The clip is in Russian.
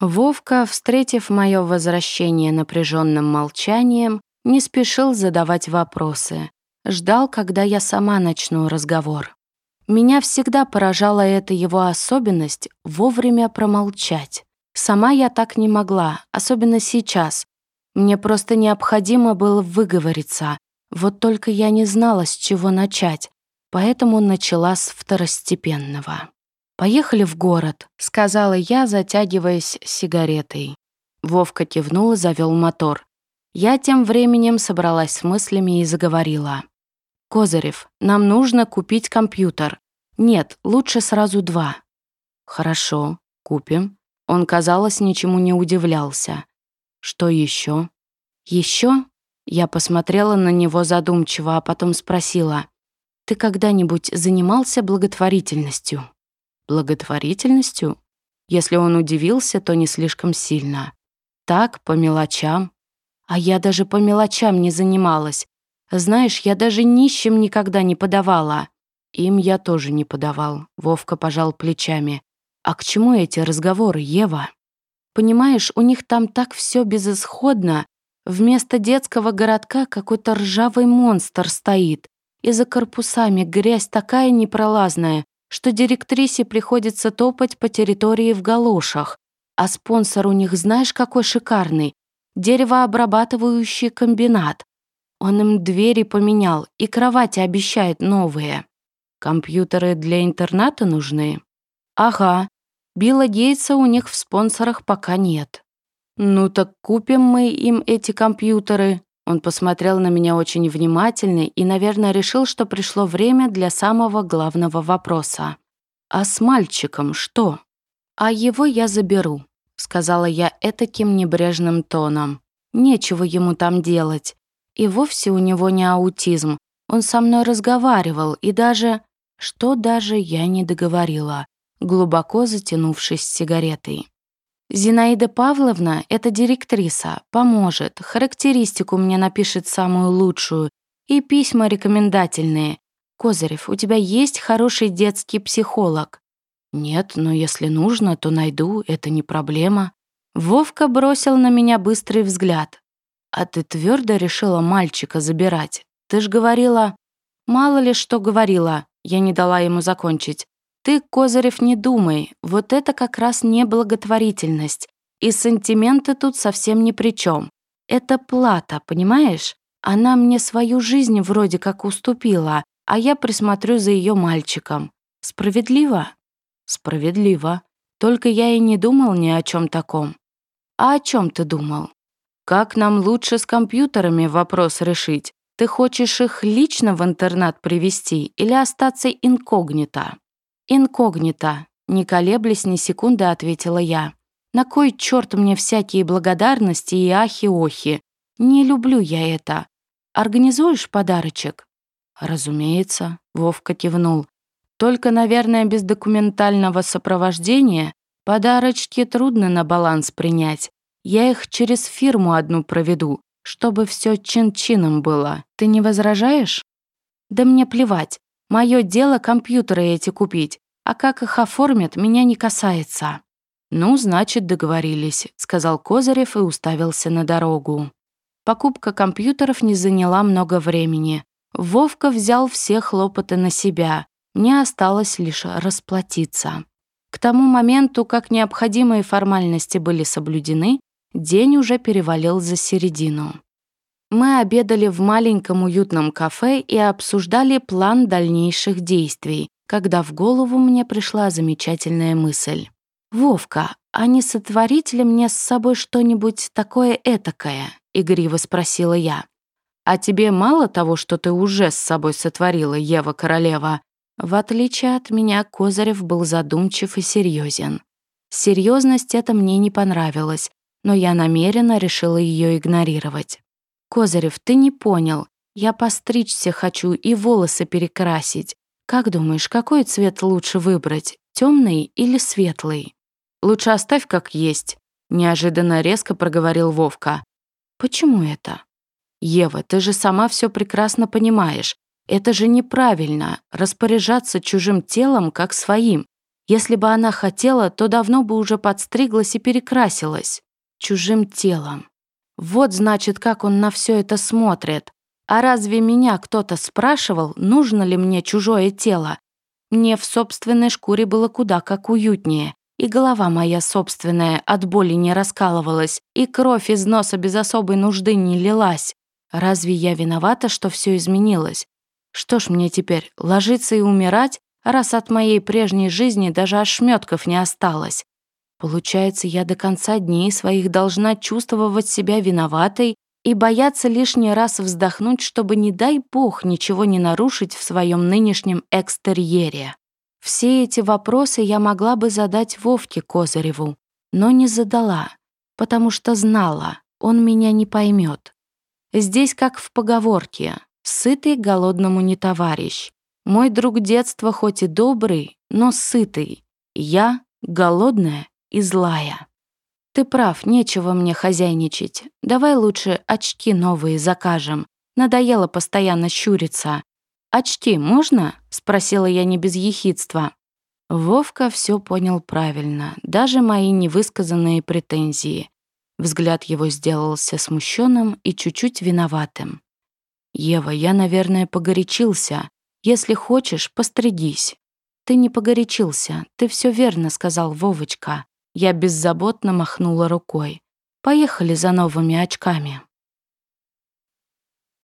Вовка, встретив мое возвращение напряженным молчанием, не спешил задавать вопросы. Ждал, когда я сама начну разговор. Меня всегда поражала эта его особенность вовремя промолчать. Сама я так не могла, особенно сейчас. Мне просто необходимо было выговориться. Вот только я не знала, с чего начать, поэтому начала с второстепенного. «Поехали в город», — сказала я, затягиваясь сигаретой. Вовка кивнул и завел мотор. Я тем временем собралась с мыслями и заговорила. «Козырев, нам нужно купить компьютер. Нет, лучше сразу два». «Хорошо, купим». Он, казалось, ничему не удивлялся. «Что еще? Еще? Я посмотрела на него задумчиво, а потом спросила. «Ты когда-нибудь занимался благотворительностью?» Благотворительностью? Если он удивился, то не слишком сильно. Так, по мелочам. А я даже по мелочам не занималась. Знаешь, я даже нищим никогда не подавала. Им я тоже не подавал. Вовка пожал плечами. А к чему эти разговоры, Ева? Понимаешь, у них там так все безысходно. Вместо детского городка какой-то ржавый монстр стоит. И за корпусами грязь такая непролазная, что директрисе приходится топать по территории в галошах, а спонсор у них знаешь какой шикарный? Деревообрабатывающий комбинат. Он им двери поменял и кровати обещает новые. Компьютеры для интерната нужны? Ага. Билла Гейтса у них в спонсорах пока нет. Ну так купим мы им эти компьютеры, он посмотрел на меня очень внимательно и, наверное, решил, что пришло время для самого главного вопроса. «А с мальчиком что?» «А его я заберу», — сказала я этаким небрежным тоном. «Нечего ему там делать. И вовсе у него не аутизм. Он со мной разговаривал, и даже...» Что даже я не договорила, глубоко затянувшись сигаретой. Зинаида Павловна — это директриса, поможет, характеристику мне напишет самую лучшую и письма рекомендательные. Козырев, у тебя есть хороший детский психолог? Нет, но если нужно, то найду, это не проблема. Вовка бросил на меня быстрый взгляд. А ты твердо решила мальчика забирать? Ты ж говорила... Мало ли что говорила, я не дала ему закончить. Ты, Козырев, не думай, вот это как раз не благотворительность. И сантименты тут совсем ни при чем. Это плата, понимаешь? Она мне свою жизнь вроде как уступила, а я присмотрю за ее мальчиком. Справедливо? Справедливо. Только я и не думал ни о чем таком. А о чем ты думал? Как нам лучше с компьютерами вопрос решить? Ты хочешь их лично в интернат привести или остаться инкогнито? «Инкогнито», — не колеблясь ни секунды, ответила я. «На кой черт мне всякие благодарности и ахи-охи? Не люблю я это. Организуешь подарочек?» «Разумеется», — Вовка кивнул. «Только, наверное, без документального сопровождения подарочки трудно на баланс принять. Я их через фирму одну проведу, чтобы все чин-чином было. Ты не возражаешь?» «Да мне плевать. Мое дело компьютеры эти купить, а как их оформят, меня не касается». «Ну, значит, договорились», — сказал Козырев и уставился на дорогу. Покупка компьютеров не заняла много времени. Вовка взял все хлопоты на себя. Мне осталось лишь расплатиться. К тому моменту, как необходимые формальности были соблюдены, день уже перевалил за середину. Мы обедали в маленьком уютном кафе и обсуждали план дальнейших действий, когда в голову мне пришла замечательная мысль. «Вовка, а не сотворить ли мне с собой что-нибудь такое этакое?» — игриво спросила я. «А тебе мало того, что ты уже с собой сотворила, Ева Королева?» В отличие от меня, Козырев был задумчив и серьезен. Серьезность эта мне не понравилась, но я намеренно решила ее игнорировать. «Козырев, ты не понял. Я постричься хочу и волосы перекрасить. Как думаешь, какой цвет лучше выбрать, темный или светлый?» «Лучше оставь как есть», — неожиданно резко проговорил Вовка. «Почему это?» «Ева, ты же сама все прекрасно понимаешь. Это же неправильно — распоряжаться чужим телом как своим. Если бы она хотела, то давно бы уже подстриглась и перекрасилась. Чужим телом. Вот значит, как он на все это смотрит. А разве меня кто-то спрашивал, нужно ли мне чужое тело? Мне в собственной шкуре было куда как уютнее, и голова моя собственная от боли не раскалывалась, и кровь из носа без особой нужды не лилась. Разве я виновата, что все изменилось? Что ж мне теперь, ложиться и умирать, раз от моей прежней жизни даже ошметков не осталось? Получается, я до конца дней своих должна чувствовать себя виноватой и бояться лишний раз вздохнуть, чтобы, не дай бог, ничего не нарушить в своем нынешнем экстерьере. Все эти вопросы я могла бы задать Вовке Козыреву, но не задала, потому что знала, он меня не поймет. Здесь как в поговорке «сытый голодному не товарищ». Мой друг детства хоть и добрый, но сытый. Я голодная и злая. Ты прав, нечего мне хозяйничать. Давай лучше очки новые закажем. Надоело постоянно щуриться. «Очки можно?» — спросила я не без ехидства. Вовка все понял правильно, даже мои невысказанные претензии. Взгляд его сделался смущенным и чуть-чуть виноватым. «Ева, я, наверное, погорячился. Если хочешь, постригись». «Ты не погорячился, ты все верно», — сказал Вовочка. Я беззаботно махнула рукой. «Поехали за новыми очками».